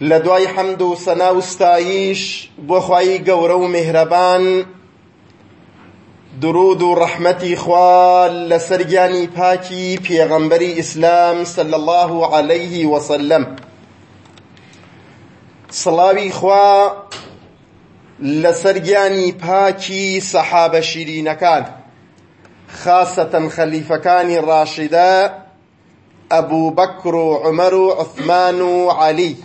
لە دوای حەمد و سەنا وستاییش بۆ خوای گەورە و میهرەبان درود و ڕەحمەتی خوا لە سەرگیانی پاکی پێغەمبەری ئیسلام سەل الله عليه وسلم سڵاوی خوا لە سەرگیانی پاکی سەحابە شیرینەکان خاصەتەن خەلیفەکانی ڕاشیدە ئەبوو بەکر و عومەر و عوثمان و عەلی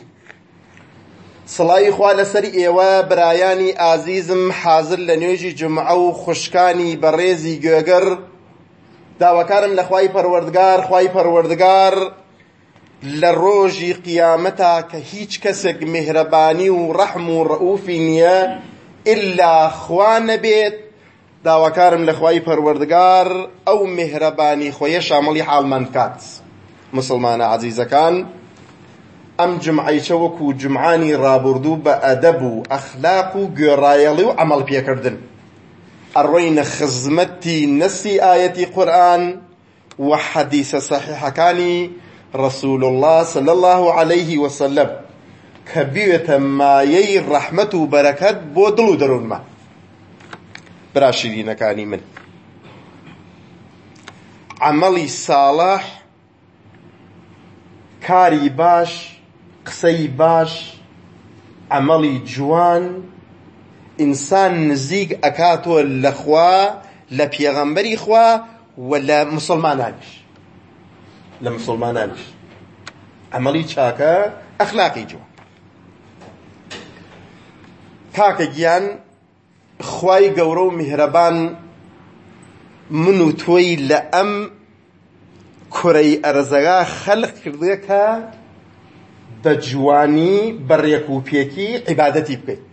سڵاوی خوا لەسەر ئێوە برایانی ئازیزم حازر لە نوێژی جمعە و خوشکانی بەڕێزی گوێگەر داواکارم لە خوای پەروەردگار خوای پەروەردگار لە ڕۆژی قیامەتا کە هیچ کەسێک میهرەبانی و ڕەحم و ڕەئوفی نییە ئللا خوا نەبێت داواکارم لە خوای پەروەردگار ئەو میهرەبانی خۆیە شامەڵی حاڵمان کات مسلمانە عزیزەکان ئەم جمعەیچە وەکو جمعانی ڕابردوو بە ئەدەب و ئەخلاق و گوێڕایەڵی و عەمەڵ پێکردن ئەڕۆینە خزمەتی نەسی ئاەتی قورئان و حەدیسە سەحیحەکانی ڕەسوول الله صلی الله عليه وسلم کە بوێتە مایەی ڕەحمەت و بەرەکەت بۆ دڵ و دەروونمە براشیرینەکانی من عملی ساڵح کاری باش قسەی باش عملی جوان ئینسان نزیک ئەکاتۆ لە خوا لە پێغەمبەری خوا و لە مسلمانانیش لە مسلمانانیش عملی چاکە ئەخلاقی جوان کاکە گیان خوای گەورە و میهرەبان من و تۆی لە ئەم کوڕەی ئەرزەگا خەلق کردوێکە بە جوانی بە ڕێک و پێکی عیبادەتی بکەیت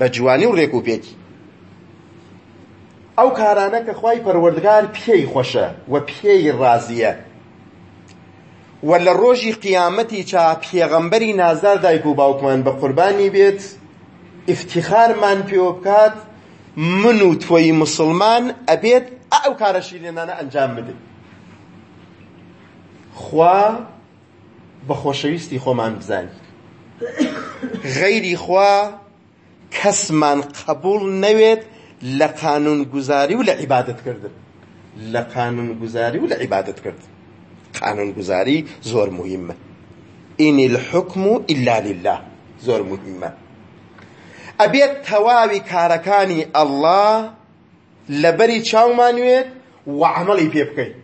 بە جوانی و ڕێک و پێکی ئەو کارانە کە خوای پەروەردگار پێی خۆشە و پێی ڕازیە و لە ڕۆژی قیامەتی چا پێغەمبەری نازار دایک و باوکمان بە قوربانی بێت ئفتیخارمان پێوە بکات من و تۆی مسلمان ئەبێت ئەو کارە شیرێنانە ئەنجام بدەین خوا بە خۆشەویستی خۆمان بزانین غەیری خوا کەسمان قبول نەوێت لە قانون گوزاری و لە عیبادت کردن لە قانون گوزاری و لە عیبادت کردن قانون گوزاری زۆر مهمە ئینی الحکم و ئیلا لله زۆر مهمە ئەبێت تەواوی کارەکانی ئەڵڵا لەبەری چاومانوێت و عملی پێ بکەیت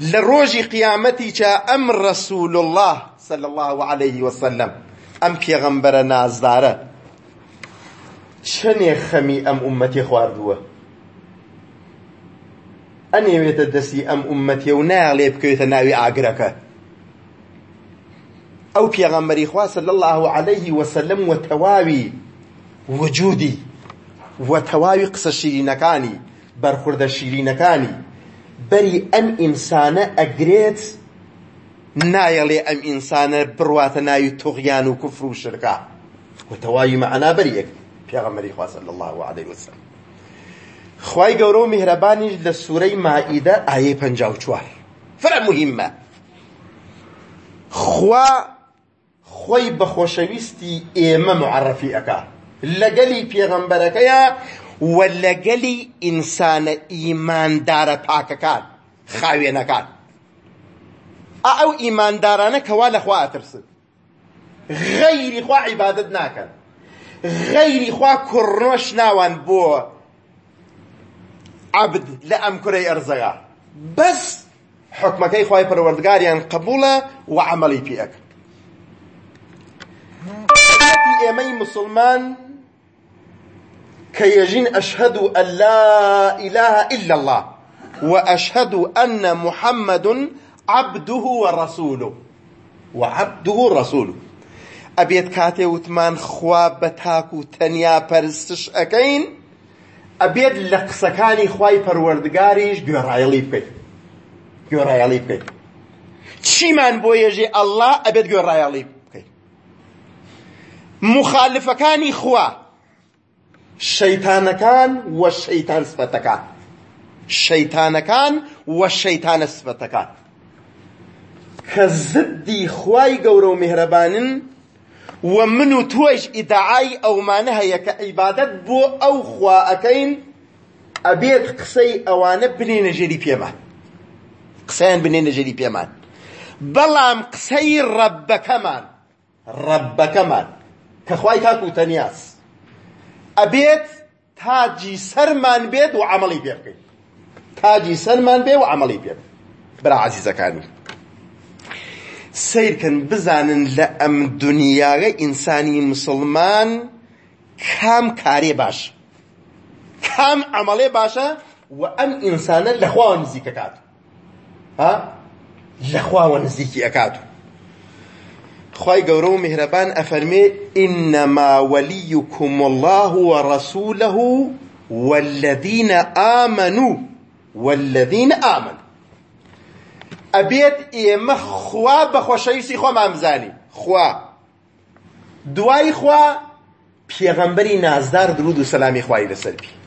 لروجي قيامتي چا ام رسول الله صلى الله عليه وسلم ام پیغمبر نازداره چنه خمی ام امتی خواردوه ئەنێوێتە دەستی ئەم ئومەتی و ناڵێ بکەوێتە ناوی ئاگرەکە ئەو پێغەمبەری خواسە لە الله عليه وسلم و تەواوی وجودی و تەواوی قسە شیرینەکانی بەرخوردە شیرینەکانی بەری ئەم ئینسانە ئەگرێت نایەڵێ ئەم ئینسانە بڕواتە ناوی توغیان و کوفر و شرکا وتەواوی مەعنا بەریەک پێغەمەری خوا صلی الله عليه وسلم خوای گەورە و میهرەبانیش لە سوورەی مائیدە ئایەی پەنجا و چوار فرە مهمە خوا خۆی بە خۆشەویستی ئێمە معرەفی ئەکا لەگەلی پێغەمبەرەکەیە و لەگەلی ئینسانە ئیماندارە پاکەکان خاوێنەکان ئەو ئیماندارانە کەوا لەخوا ئەترسن غەیری خوا عیبادت ناکەن غەیری خوا کوڕنۆش ناوان بۆ عبد لە ئەم کوڕی ئەرزەیە بەس حکمەکەی خوای پەروەردگاریان قبوڵە و عملی پێ ئەکرد ئێمەی مسلمان كيجين أشهد أن لا إله إلا الله وأشهد أن محمد عبده ورسوله وعبده ورسوله أبيت كاتي وثمان خواب بتاكو تنيا برستش أكين أبيت لقسكاني خواي پروردگاريش يليبك بكي يليبك بكي من بۆ یێژێ ئەللا ئەبێت گوێڕایەڵی بکەیت مخالفەکانی خواه شەیتانەکان وە شەیتان سبەتەکان شەیتانەکان وە شەیتانە سبەتەکان کە زدی خوای گەورە و میهرەبانن و من و تۆش ئیدعای ئەومانە هەیە کە عیبادەت بۆ ئەو خوا ئەەکەین ئەبێت قسەی ئەوانە بنێنە ژێری پێمان قسەیان بنێنە ژێری پێمان بەڵام قسەی ڕەبەکەمان ڕەبەکەمان کە خوای تاک و تەنیاس ئەبێت تاجی سەرمان بێت و عملی پێ بکەین تاجی سەرمان بێ و عملی پێ برا عزیزەکانی سیرکن بزانن لە ئەم دنیاگە ئینسانی مسلمان کام کارێ باش کام عملێ باشە و ئەم ئینسانە لەخواوە نزیک ئەکات لەخواوە نزیکی ئەکاتوە خی گەورە و میهرەبان إنما وليكم الله ورسوله والذين آمنوا والذين ئامنوا أبيت إيما خوا بە خۆشەویستی خوا بزانین خوا دوای خوا پێغەمبەری نازدار درود و سەلامی خوای لەسەر پێی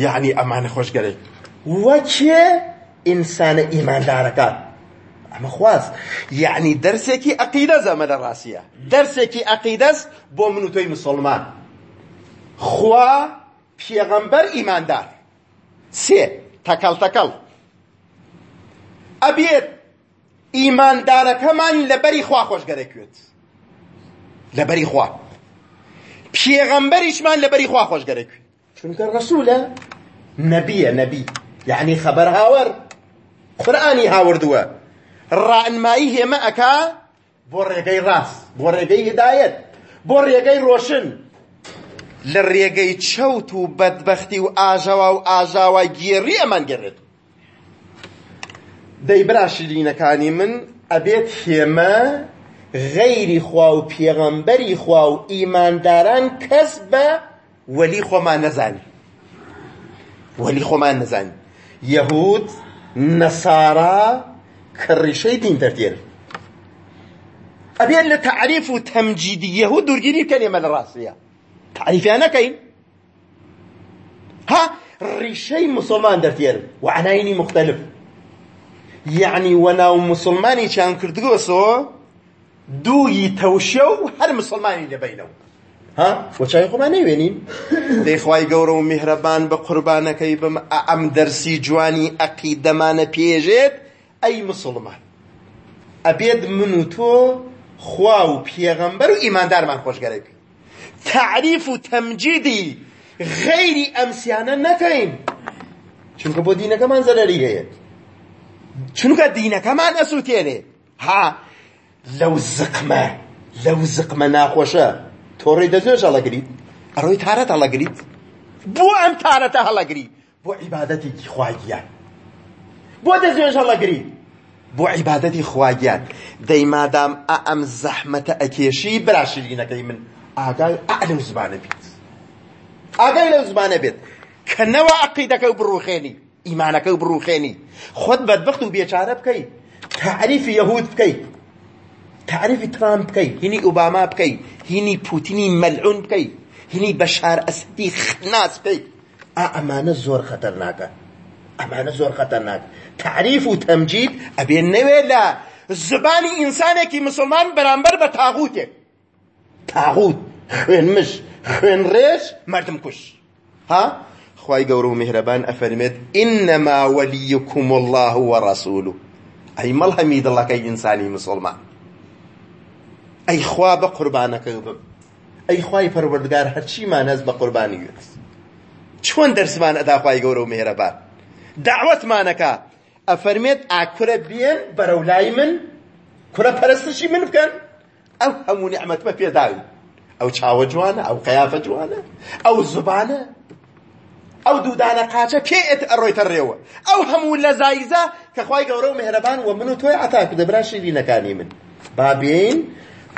یعنی ئەمانە خۆشگەرێک انسان ایمان ئیماندارەکان ئەمە خواست یعنی دەرسێکی عقیدەز ئەمە لە ڕاستیە دەرسێکی عقیدەز بۆ من و تۆی مسلمان خوا پێغەمبەر ئیماندار سێ تەکەڵ تەکەڵ ئەبێت ئیماندارەکەمان لەبەری خوا خۆشگەرەکوێت لەبەری خوا پێغەمبەریشمان لەبەری خوا خۆشگەرەکوێت چونکە ڕەسوولە نەبیە نەبی یعنی خەبەر هاوەر قورئانی هاوردووە ڕائنمایی هێمە ئەکا بۆ ڕێگەی ڕاست بۆ ڕێگەی هدایەت بۆ ڕێگەی ڕۆشن لە ڕێگەی چەوت و بەدبەختی و ئاژاوا و ئاژاوا گێڕی ئەمان گەڕێت دەیبرا شیرینەکانی من ئەبێت هێمە غەیری خوا و پێغەمبەری خوا و ئیمانداران کەس بە وەلی خۆمان نەزانی وەلی خۆمان نەزانی یەهود نەسارا کە دين ترتير أبيان لتعريف لە يهود درجيني تەمجیدیەه و دوورگیری بکەن ئێمە ها ريشي مسلمان دەردێن و عناینی مختلف يعني وەناو مسلمانی كان كردوسو دو تەوشە هر مسلماني مسلمانی بينو ها وەچای خۆمان نەیوێنین دەیخوای گەورە و میهرەبان بە قوربانەکەی بم ئەم دەرسی جوانی ئەقیدەمانە پێژێت ئەی مسلمان ئەبێت من و تۆ خوا و پێغەمبەر و ئیماندارمان خۆشگەرەی بکەین تعریف و تەمجیدی غەیری ئەمسیانە نەکەین چونکە بۆ دینەکەمان زەرەری هەیە چونکە دینەکەمان ئەسووتێنێ ها لەو زقمە لەو زقمە ناخۆشە تۆ ڕێی دەزێژ هەڵەگریت ئەڕۆی تارەت هەڵەگریت بۆ ئەم تارەتە هەڵەگری بۆ عیبادەتی خوایگیان بۆ دەزوێژ هەڵەگری بۆ عیبادەتی خواگیان دەی مادام ئا ئەم زەحمەتە ئەکێشی براشرینەکەی من ئاگای ئا لەو زمانە بیت ئاگای لەو زمانە بێت کەنەوە عەقیدەکە و بڕوخێنی ئیمانەکە و بڕوخێنی خۆت بەدبخت و بێچارە بکەی تعریفی یەهود بکەی تعریفی ترامپ بکەی هینی ئوباما بکەی هینی پوتینی مەلعون بکەی هینی بەشار ئەسدی خناس بکەی ئا ئەمانە زۆر خەتەرناکە ئەمانە زۆر خەتەرناک تعریف و تەمجید ئەبێ نەوێ لە زبانی ئینسانێکی مسلمان بەرامبەر بە تاغوتێک تاغوت خوێن مش خوێن ڕێژ مردم کوش ها خوای گەورە و میهرەبان ئەفەرمێت ئینەما وەلیکم الله وەڕەسوولو ئەی مەڵهەمی دڵەکەی ئینسانی مسلمان ئەی خوا بە قوربانەکە بم ئەی خوای پەروەردگار هەرچیمان هەست بە قوربانی گوێت چۆن دەرسمان ئەدا خوای گەورە و میهرەبان دعوەتمانەکە ئەفەرمێت ئاکورە بێن بەرەولای من کورە پەرستشی من بکەن ئەو هەموو نیعمەتمە پێداوی ئەو چاوە جوانە ئەو قەیافە جوانە ئەو زبانە ئەو دوودانە قاچە پێئێت ئەڕۆیتە ڕێوە ئەو هەموو لە زایزە کە خی گەورە و مهرەبان و من و تۆی ئاتاک دەبرا شیرینەکانی من با بێین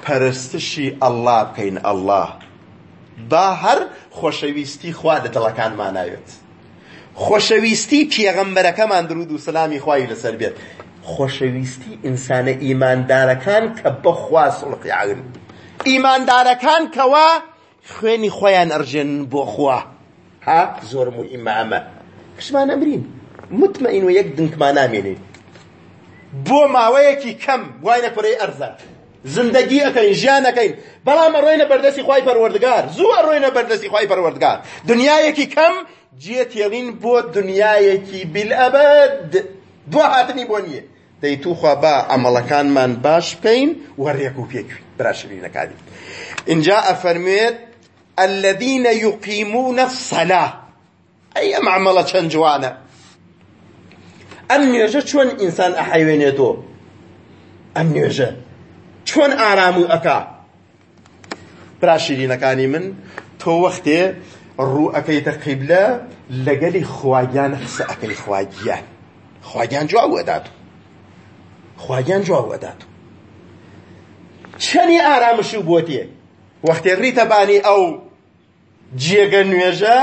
پەرستشی ئەللا بکەین ئەلله با هەر خۆشەویستی خوا لە دڵەکانماناوێت خۆشەویستی پێغەمبەرەکەمان درود و سلامی خوای لەسەر بێت خۆشەویستی ئینسانە ئیماندارەکان کە بەخوا سڵقیعن ئیماندارەکان کەوا خوێنی خۆیان ئەرژێن بۆ خوا ها زۆر موهیمە ئەمە کشمان ئەمرین متمەئین و یەک دنکمان نامێنین بۆ ماوەیەکی کەم وای نەکوڕێ ئەرزە زندگی ئەەکەین ژیان ئەەکەین بەڵام ڕۆینە بەردەستی خی پەروەردگار زووە ڕۆینە بەردەستی خی پەروەردگار دنیایەکی کەم جێتێڵین بۆ دنیایەکی بیلئەبەد دوو هاتنی بۆ نییە دەی توخوا بە ئەمەڵەکانمان باش بکەین وەڕێک و پێکوین براشرینەکانی اینجا ئەفەرموێت الذين يقيمون الصلاة أي أم عملة شنجوانا أم نيجا شون إنسان أحيوينيتو أم نيجا شون آرامو أكا براشرينەکانی من تۆ وەختێ ڕوو ئەەکەیتە قیبلە لەگەلی خواگیان قسە ئەەکەی خواگیان خواگیان جواوەدات خواگیان جواوەدات چەنی ئارامشی بۆ تێ وەختێ ڕیتەبانی ئەو جێگە نوێژە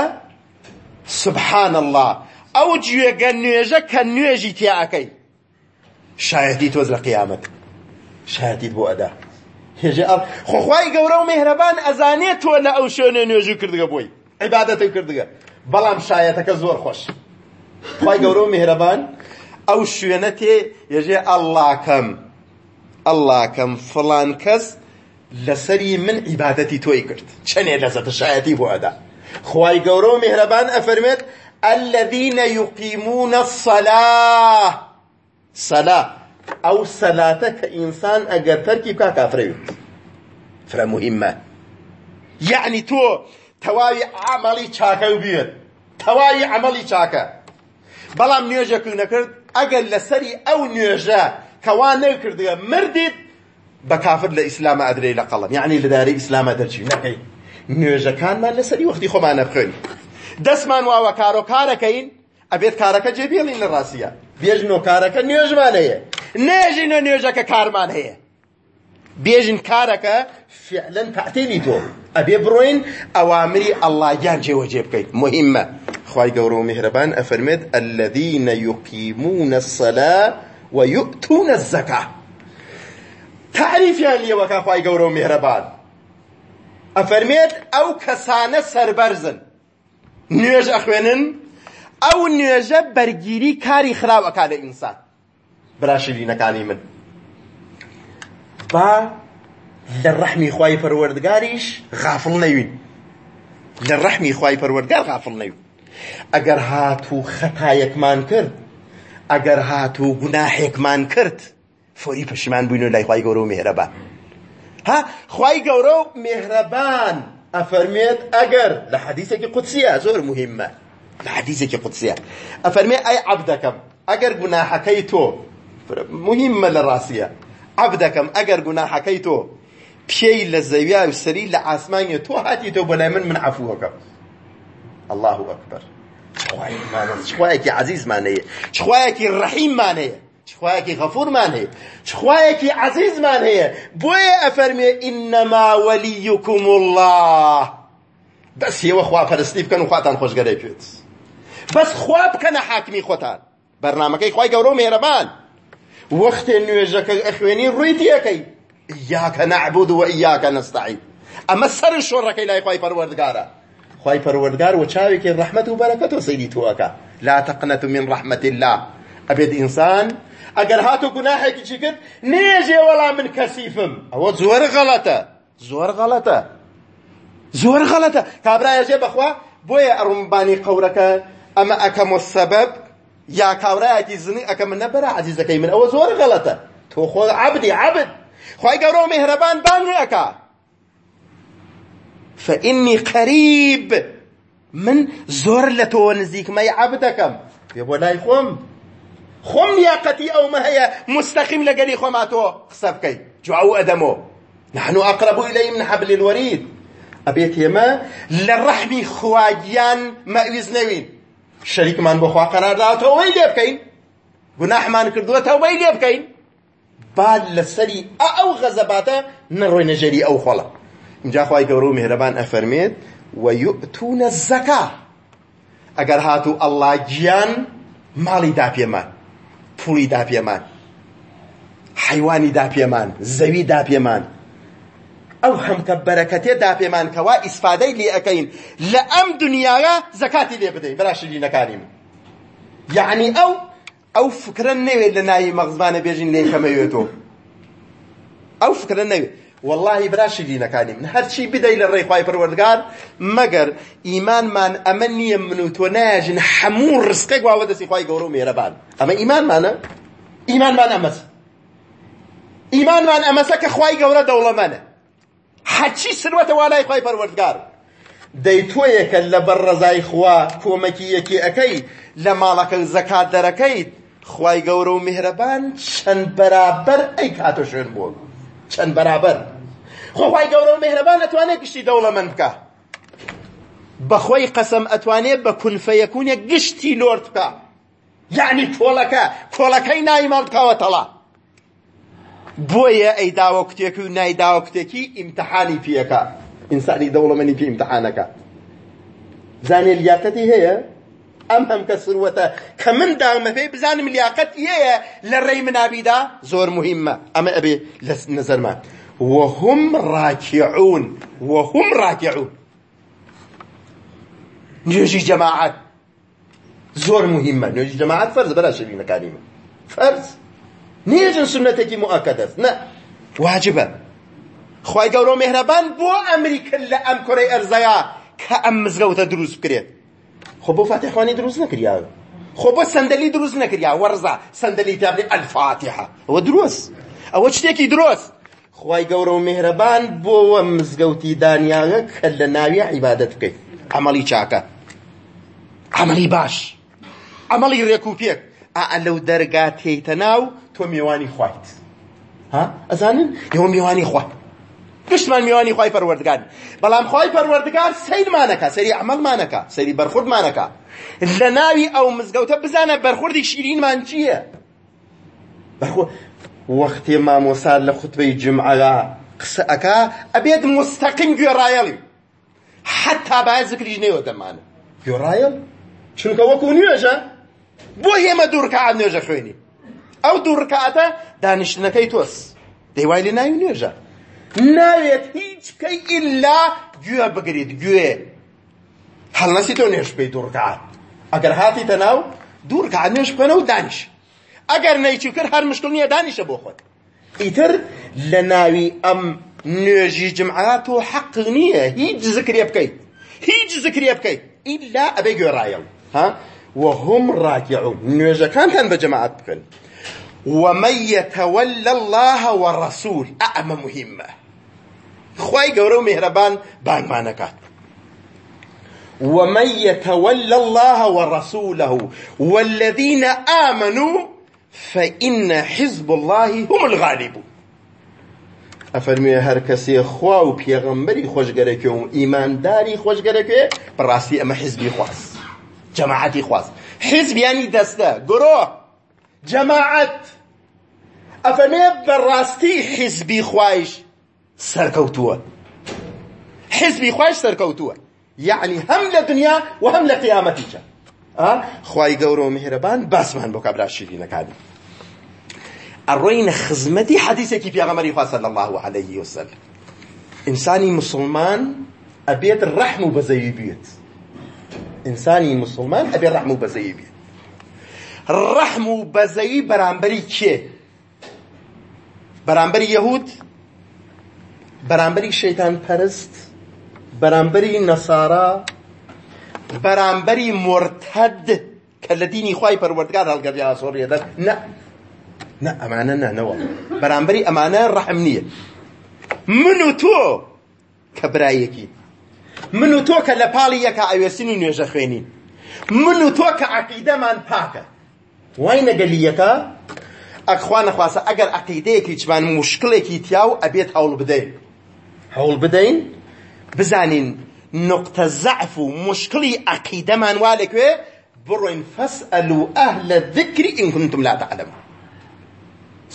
سبحان الله ئەو جێگە نوێژە کە نوێژی تیاکەی شایەتی تۆز لە قیامەت شایەتیت بۆ ئەدا هێژە خۆخوای گەورە و مهرەبان ئەزانێت تۆ لە ئەو شوێنە نوێژ و کردگە بۆی عیباەتە کردگە بەڵام شایەتەکە زۆر خۆش خی گەورە و میهرەبان ئەو شوێنە الله یەژێ الله ئەللاکەم فلان کەس لەسەری من عیباەتی تۆی کرد چەنێ لذت شایەتی بۆ ادا خی گەورە مهربان میهرەبان الذين يقيمون الصلاة صلاة أو صلاة كإنسان أجر تركي كافر فرا مهمة يعني تو تەواوی عملی چاکە و بێت تەواوی عملی چاکە بەڵام نوێژە و نەکرد ئەگەر لەسەری ئەو نوێژە کەوا نەکردگە مردیت بە کافر لە ئیسلامە ئەدرێ لە قەڵم یعنی لە دارەی ئیسلامە دەرچی نەکەی نوێژەکانمان لەسەری وەختی خۆمانە بخوێن دەستمان واوە کارۆکارەکەین ئەبێت کارەکە جێبێڵین لە ڕاستیە بێژنۆ کارەکە نوێژمان هەیە نێژینە نوێژەکە کارمان هەیە بێژین کارەکە فعلەن تەعتێنی تۆ ئەبێ بڕۆین ئەوامری ئەڵلاگیان جێوەجێ بکەیت مهمە مهمه خوي غورو مهربان ئەفەرمێت الذين يقيمون الصلاة ويؤتون الزكاة تعريف تعریفیان وكا خوي غورو مهربان میهرەبان او كسانه سربرزن نيج اخوينن او نيج برجيري كاري کاری خراوەکە لە ئینسان براشلینەکانی من با لە ڕەحمی خوای پەروەردگاریش غافڵ نەوین لە ڕەحمی خوای پەروەردگار غافڵ نەوین ئەگەر هات و خەتایەکمان کرد ئەگەر هات و گوناهێکمان کرد فۆری پەشیمان بووین و لای خوای گەورە و مێرەبان ها خوای گەورە و مێرەبان ئەفەرمێت ئەگەر لە حەدیثێکی قودسیە زۆر مهمە لە حەدیثێکی قودسیە ئەفەرمێ ئەی عەبدەکەم ئەگەر گوناحەکەی تۆ مهمە لە ڕاستیە عەبدەکەم ئەگەر گوناحەکەی تۆ پێی لە زەویای و سەری لە تو تۆ هاتیەوە بەلای من من عفوەکە الله أكبر ئەکبەر خوایەکی عزیزمانەیە خوایەکی ڕەحیممانەیە شخوايكي غفور مانه شخوايكي عزيز مانه بوي أفرمي إنما وليكم الله بس هي وخواه فلسطيف كانوا خواتان خوش قرأي بيوت بس خواب كان حاكمي خوتان برنامجي خواي قورو مهربان وقت النواجك أخواني اكي إياك نعبود و ئیاکە نستعین ئەمە سەر شۆڕەکەی لای خی پەروەردگارە خی پەروەردگار و چاوێکی ڕەحمەت و بەرەکەتەوە سەیری تووەکە لا تەقنەت من رحمة الله ئەبێت إنسان ئەگەر هاتو گوناحێکی چی کرد نێژێ وەڵام من کەسیفم ئەوە زۆر غەڵەتە زۆر غەڵەتە زۆر غەڵەتە کابراەژێ بەخوا بۆیە ئەڕومبانی قەورەکە ئەمە ئەکەمە سەبەب یا کاورایەکی زنی ئەکەم نەبەرە عزیزەکەی من أو زور غلطة تو خۆ عبدي عبد خواهی گەورە مهرەبان بان فا اینی قریب من زور لتو نزیک مای عبدکم پێ بولای خوم خوم خۆم لیاقەتی ئەومە هەیە مستەقیم لەگەلی خۆما تۆ قسە بکەیت جوعو ئەدەمۆ نحن أقرب الی من حبل الوريد ئەبێت ئێمە لە ڕەحمی خواگیان مەویز نەوین شەریکمان بۆ خوا قەرارداتەوەی لێ بکەین گوناحمان تو لێ بکەین با لسری او غزباتا نروی نجری او خلا اینجا خواهی گورو مهربان افرمید و یؤتون الزکا اگر هاتو الله گیان مالی دا پیمان پولی دا پیمان حیوانی دا پیمان زوی دا پیمان ئەو هەمکە بەرەکەتێ داپێمانکەوا ئیسفادەی لێ ئەەکەین لە ئەم دنیاە زەکاتی لێ بدەین بەراشرینەکانی من یعنی ئەو او فكره نوي لناي مغزبان بيجين لي كما يوتو او فكره نوي والله براشی كاني من هەرچی بدەی بدا الى خی پەروەردگار مەگەر ئیمانمان ئەمە نییە من و تۆ نایژن هەموو ڕستەی گواوە دەستی خی گەورە و مێرەبان ئەمە ايمان ئیمانمان ئەمەس ئیمانمان ئەمەسە کە خی گەورە دەوڵەمەنە هەچی سروەتە والای خی پەروەردگار دەی تۆیەکە لە بەر ڕزای خوا کۆمەکی یەکی ئەەکەی لە ماڵەکە زەکات خوای گەورە و میهرەبان چەند بەرابەر ئەی کاتە شوێن بووە چەند بەرابەر خۆخوای گەورە و میهرەبان ئەتوانێت گشتی دەوڵەمەند بکە بەخۆی قەسەم ئەتوانێت بە کونفەیەکونێک گشتی لۆرد بکە یعنی کۆڵەکە کۆڵەکەی نایمەڵ بکەوەتەڵە بۆیە ئەیداوە کتێکی و نایداوە کتێکی ئیمتحانی پێەکە ئینسانی دەوڵەمەنی پێ ئیمتحانەکە زانێ لیاقەتی هەیە ام هم کە كمن کە إيه من بزان ملياقت بزانم لري یەیە لە ڕێی منابیدا زۆر موهمە ئەمە ئەبێ وهم راكعون وهم راكعون نوێژی جەماعەت زۆر موهمە نوێژی جەماعەت فەرز بەرا شەبینەکانیمە فەرز نێژن سنەتێکی موەکەدەست مؤكده واجبە خی گەورۆ مێهرەبان مهربان بو لە لا کوڕی ئەرزەیە کە ئەم مزگەوتە دروست بکرێت خۆ بۆ فاتحوانی دروست نکریاوە خۆ بۆ سندلی دروست نکریا وەرزە سندلی تابێ ئەلفاتحە ئەوە دروست ئەوە شتێکی درۆست خوای گەورە و مهرەبان بۆوە مزگەوتی دانیاگە کە لە ناوی عیبادەت بکەیت ئەمەڵی چاکە ئەمەلی باش ئەمەڵی ڕێک و پێک ئا لەو دەرگا تێیتە ناو تۆ میێوانی خوایت ها ئەزانن ئێوە میێوانی خوایت پشتمان میوانی خوای پروردگار بەڵام خوای پروردگار سیرمانەکە سەری عملمانەکە سەری بەرخوردمانەکە لە ناوی ئەو مزگەوتە بزانە بەرخوردی شیرینمان چییە وەختی مامۆسا لە خوتبەی جمعەدا قسە ئەکا ئەبێت مستەقیم گوێڕایەڵی حتا باید ذکریش نێوە دەمانە گوێڕایەڵ چونکە وەکو نوێژە بۆ هێمە دوورکەعات نوێژە خوێنی ئەو دوورکەعاتە دانیشتنەکەی تۆس دەیوای لێ ناوی نوێژە ناوێت هیچ کەی ئللا گوێ بگریت گوێ هەڵنەسی تۆ نێش پێی دوڕکات ئەگەر هاتی تەناو دوورکات نێش بکەنە و دانیش ئەگەر نەیچی کرد هەر مشکل نییە دانیشە بۆ خۆت ئیتر لە ناوی ئەم نوێژی جمعات تۆ حەق نییە هیچ ذکرێ بکەیت هیچ ذکرێ بکەیت ئیلا ئەبێ گوێڕایەڵ ها وهم راكعون نوێژەکانتان بە جەماعات بکەن ومن يتولى الله والرسول أعمى مهمة خواهي قولوا مهربان بان ما نكات ومن يتولى الله ورسوله والذين آمنوا فإن حزب الله هم الغالبون هر كسي خواهو بيغمبري خوش غريكو إيمان داري خوش غريكو براسي أما حزبي خواس جماعتي خواس حزب يعني دستة گرۆ جەماعەت بر راستی حزبی خواهش سرکوتوه حزبی خواهش سرکوتوه یعنی هم لە دنیا و هەم لە قیامەتیچە خوای گەورە و میهرەبان باسمان بۆ کابرا شیرینەکانی ئەڕۆینە خزمەتی حەدیثێکی پیاغەمەری خواه صلی الله عليه وسلم انسانی مسلمان ابيت ڕەحم بزيبيت انساني مسلمان ئەبێت ڕەحم بزيبيت ڕەحم و بەزەیی بەرامبەری کێ بەرامبەری یەهود بەرامبەری شەیتان پەرست بەرامبەری نەسارا بەرامبەری مرتد کە لە دینی خوای پەروەردگار هەڵگەڕی ئاسۆڕیەدەر نە نە ئەمانە نانەوە بەرامبەری ئەمانە ڕەحم نییە من و تۆ کە برایەکی من و تۆ کە لە پاڵی یەکە ئاوێسین و نوێژە خوێنین من و تۆ کە عەقیدەمان پاکە وای نەگەلیەکە ئەخوا نەخواسە ئەگەر عقیدەیەکی چمان مشکلێکی تیاو ئەبێت هەوڵ بدەین هەوڵ بدەین بزانین نقطە زعف و مشکلی عقیدەمان وا لەکوێ بڕۆین فەسئەلو ئەهلە ذکری ئین کنتم لا تەعلەمون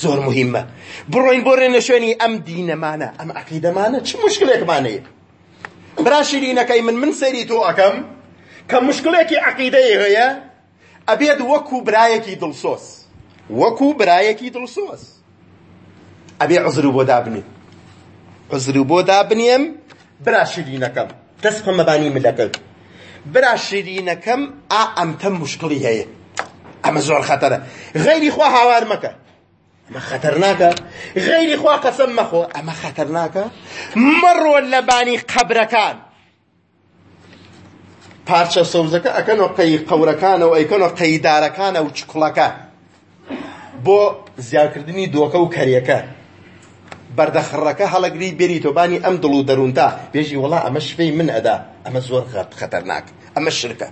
زۆر مهمە بڕۆین بۆ ڕێنە شوێنی ئەم دینەمانە ئەم عەقیدەمانە چ مشکلێکمانەیە برا شیرینەکەی من من سەری تۆ ئەەکەم کە مشکلێکی عەقیدەی هەیە ئەبێت وەکو برایەکی دڵسۆس وەکو برایەکی دڵسۆس ئەبێ عزر بۆ دابنی عزر بۆ دابنیم برا شیرینەکەم دەست قەمەبانی ملەکەت برا شیرینەکەم ئا ئەمتەم مشکڵی هەیە ئەمە زۆر خەتەرە غەیری خوا هاوار مەکە ئەمە خەتەرناکە غەیری خوا قەسەم مەخۆ ئەمە خەتەرناکە مەڕۆ لە بانی قەبرەکان پارچە سەوزەکە ئەکەنەوە قەی قەورەکانەوە ئەیکەنەوە قەیدارەکانە و چکڵەکە بۆ زیاکردنی دۆکە و کەریەکە بەردەخڕەکە هەڵەگری بێری تۆبانی ئەم دڵ و دەروونتا بێژی وڵا ئەمە شفەی من ئەدا ئەمە زۆر خەتەرناک ئەمە شرکە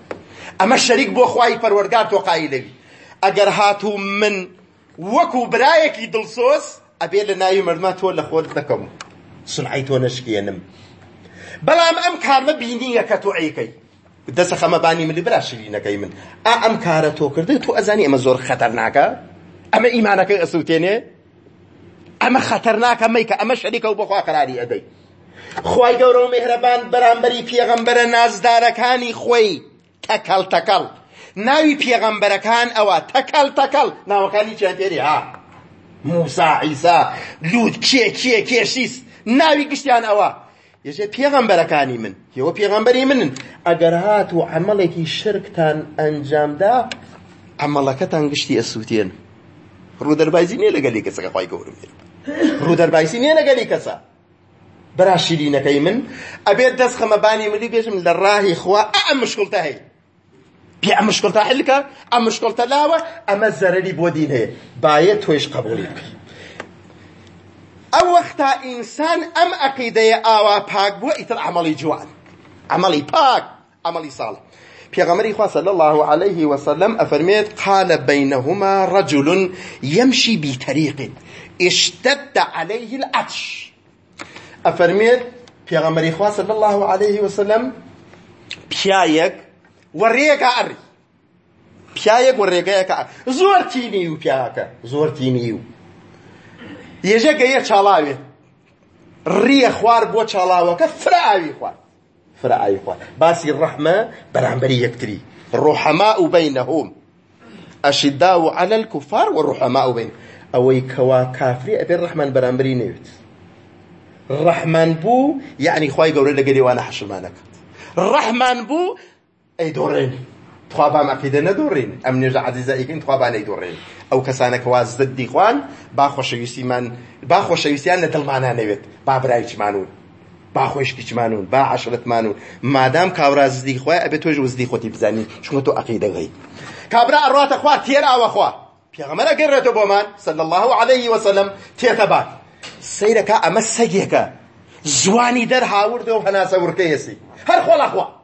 ئەمە شەریک بۆ خوای پەروەرگار تۆقایی لەوی ئەگەر هاتوو من وەکو برایەکی دڵسۆز ئەبێ لە ناوی مردما تۆ لە خۆت دەکەم سنعی تۆ نەشکێنم بەڵام ئەم کارمە بینیە کە تۆ ئەیکەی دەسە خەمەبانی ملی برا شیرینەکەی من ئا ئەم کارە تۆ کردی تۆ ئەزانی ئەمە زۆر خەتەرناکە ئەمە ئیمانەکەی ئەسووتێنێ ئەمە خەتەرناکە مەیکە ئەمە شەریکە و بەخوا قەراری ئەدەی خی گەورە و مهرەبان بەرامبەری پێغەمبەرە نازدارەکانی خۆی تەکەڵ تەکەڵ ناوی پێغەمبەرەکان ئەوە تەکەڵ تەکەڵ ناوەکانی چیان تێری ها موسا عیسا لووت کێ کێ کێشیس ناوی گشتیان ئەوە یەژێ پێغەمبەرەکانی من یەوە پێغەمبەری منن ئەگەر هات و عەمەڵێکی شرکتان ئەنجامدا عەمەڵەکەتان گشتی ئەسووتێن ڕوودەربایزی نییە لەگەلی کەسەکە خی گەورم ڕوودەربایسی نییە لەگەلی کەسە بەرا شیرینەکەی من ئەبێت دەست خەمەبانی منی بێژم لە ڕاهی خوا ئەم مشکڵتە هەیە پێ ئەم مشکڵتە حلکە ئەم مشکڵتە لاوە ئەمە زەرەری بۆ دین هەیە باە تۆیش قبولی بکەی او وەختا انسان ام عقيده ئاوا پاک بو ايت عملی جوان عملی پاک عملی صالح پیغمبری خواه صلی الله علیه و سلم افرمید قال بینهما رجل يمشي بطريق اشتد عليه العطش افرمید پیغمبری خواه صلی الله علیه و سلم پیایک و ریگا اری پیایک و ریگا زور تینیو پیاکە زور تینیو یەژەکە یە چاڵاوێ ڕیە خوار بو چاڵاوەکە فرعوی خوار فرعوی خوار باسی ڕەحمە بەرامبەری یەکتری ڕۆحەما و بەینەهۆم ئەشیدا و عەلە الکوفار و ڕۆحەما و بین ئەوەی کەوا کافری ئەبێ ڕەحمان بەرامبەری نەوێت ڕەحمان بوو یعنی خوای گەورە لەگەری وانە بو ڕەحمان بوو توابام عقیده ندورین ئەم نێژە عزیزاییکن توابانەی دۆڕێن ئەو کەسانە کەوا زدی خوان با خۆشەویستیمان با خۆشەویستیان لە دڵمانانەوێت با برایچمانون با خۆشکیچمانون با عشرتمانون مادام کاورا زدی خوای ئەبێت تۆش وزدی خۆتی بزانی چونکە تۆ عەقیدەگەی کابرا ئەڕاتە خوا تێر ئاوە خوا پێغەمەرە گەڕێتەوە بۆمان صلى الله عليه وسلم تێتە بان سەیرەکە ئەمە سەگێکە زوانی دەرهاوردەوە هەناسە ورکەیەسی هەر خۆڵەخوا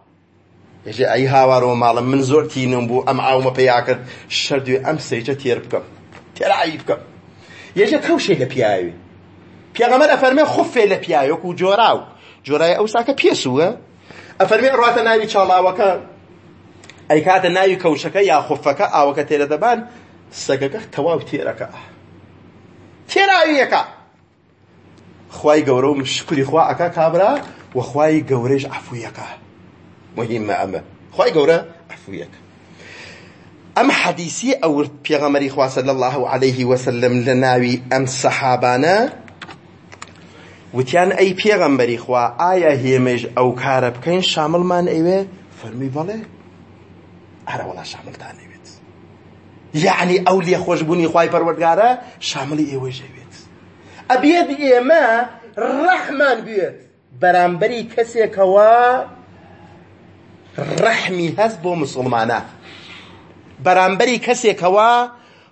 ئەژێ ئەی هاوارەوە ماڵم من زۆر تینم بوو ئەم ئاومە پێیا کرد شەردوێ ئەم سەیجە تێر بکەم تێرعایی بکەم یەژێ خەوشێ لە پیاوی پێغەمەر ئەفەرمێ خفێ لە پیاوێک و جۆراو جۆرای ئەوساکە پێسووە ئەفەرمێ ڕاتە ناوی چاڵاوەکە ئەی کاتە ناوی کەوشەکە یا خفەکە ئاوەکە تێرە دەبان سەگەکە تەواو تێرەکە تێراویەکە خوای گەورە و شکری خوا ئەکا کابرا وەخوای گەورەش عفویەکە مهمە ئەمە خی گەورە ئەفویەک ئەم حەدیسی ئەورد پێغەمەری خواسە لە الله عليه وسلم لە ناوی ئەم سەحابانە وتیان ئەی پێغەمبەری خوا ئایا هێمێژ ئەو کارە بکەین شاملمان ئەوێ فەرمی بەڵێ هەروەڵا شاملتانەوێت یعنی ئەو لێ خۆشببوونی خی پەروەگارە شاملی ئێوەژەوێت ئەبێت ئێمە ڕەحمان بێت بەرامبەری کەسێکەوە ڕەحمی هەست بۆ مسلمانە بەرامبەری کەسێکەوە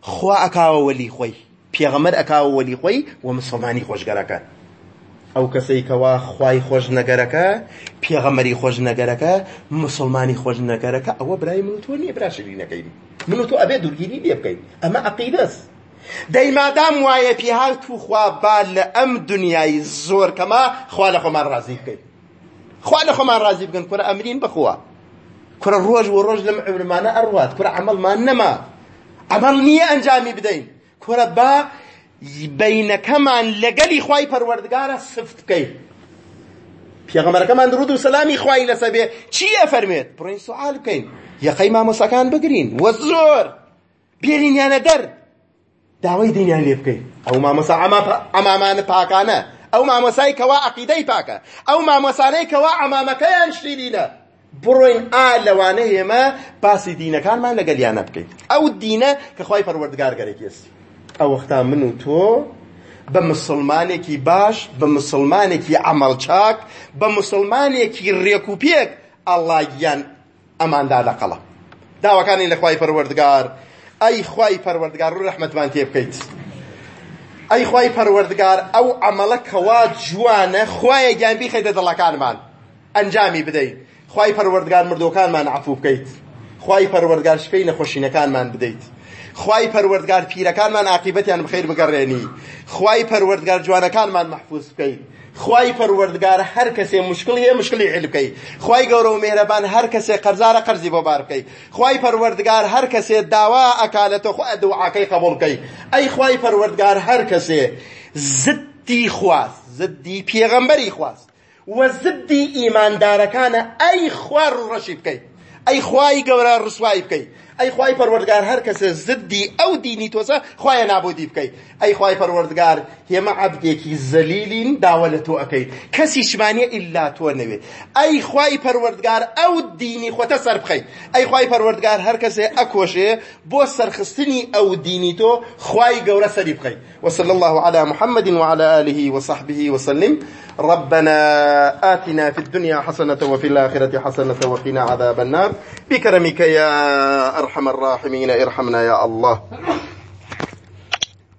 خوا ئەکاوە وەلی خۆی پێغەمەر ئەکاوە وەلی خۆی و مسلمانی خۆشگەرەکە ئەو کەسەی کەوا خوای خۆش نەگەرەکە پێغەمەری خۆش نەگەرەکە مسلمانی خۆش نەگەرەکە ئەوە برای من و تۆ نییە براشرینەکەین من و تۆ ئەبێ دوورگیری لێ بکەین ئەمە عەقیدەست دەیمادام وایە پێهات و خوا با لە ئەم دنیای زۆر کەمە خوا لە خۆمان ڕازی بکەین خوا لە خۆمان ڕازی بگەن کورە ئەمرین بخوا کورە ڕۆژ و ڕۆژ لەم عمرمانە ئەڕوات کورە عملمان نەما عمل نییە ئەنجامی بدەین کورە با بینەکەمان لەگەلی خوای پەروەردگارە سفت بکەین پێغەمەرەکەمان درود و سەلامی خوای لەسەر بێ چی ئەفەرمێت بڕین سوال بکەین یەقەی مامۆسەکان بگرین وە زۆر بێرینیانە دەر داوای دینیان لێ بکەین ئەو مامۆسا ئەمامانە پاکانە ئەو مامۆسای کەوا عەقیدەی پاکە ئەو مامۆسانەی کەوا ئەمامەکەیان شیرینە بڕۆین ئا لەوانە ئێمە باسی دینەکانمان لەگەلیانە بکەین ئەو دینە کە خی پەروەردگارگەرێکیست ئەو وەختا من و تۆ بە مسلمانێکی باش بە مسلمانێکی عملچاک بە مسلمانێکی ڕێکوپێک ئەڵڵاگیان ئەماندا لەقەڵە داواکانی لە خی پەروەردگار ئەی خی پەروەردگار و ڕەحمەتمان تێ بکەیت ئەی خی پەروەردگار ئەو عملە کەوا جوانە خوایە گیان بیخەیتە دڵەکانمان ئەنجامی بدەیت خوای پەروەردگار مردوەکانمان عفو بکەیت خوای پەروەردگار شفەی نەخۆشینەکانمان بدەیت خوای پەروەردگار پیرەکانمان عاقیبەتیان بخیر بگەڕێنی خوای پەروەردگار جوانەکانمان محفوظ بکەیت خوای پەروەردگار هەر کەسێ مشکلی هەیە مشکلی حل بکەی خوای گەورە و مێرەبان هەر کەسێ قەرزارە قەرزی بۆ بار بکەی خوای پەروەردگار هەر کەسێ داوا ئەکالەتە خو دوعاکەی قبول بکەی ئەی خوای پەروەردگار هەر کەسێ زدی خواست زدی پێغەمبەری خواست و زدی ئیماندارەکانە ئەی خوار ڕەشی بکەیت ئەی خوای گەورە ڕسوایی بکەیت ئەی خوای پەروەردگار هەر کەسە زدی ئەو دینی تۆسە خوایە نابودی بکەیت ئەی خوای پەروەردگار هێمە عەبدێکی زەلیلین داوە لە تۆ ئەەکەیت کەسی شمانە ئللا تۆ نەوێت ئەی خوای پەروەردگار ئەو دینی خۆتە سەر بخەیت ئەی خوای پەروەردگار هەر کەسێ ئەکۆشێ بۆ سەرخستنی ئەو دینی تۆ خوای گەورە سەری بخەیت وصلى الله على محمد وعلى آله وصحبه وسلم ربنا آتنا في الدنيا حسنة وفي الآخرة حسنة وقنا عذاب النار بكرمك يا أرحم الراحمين ارحمنا يا الله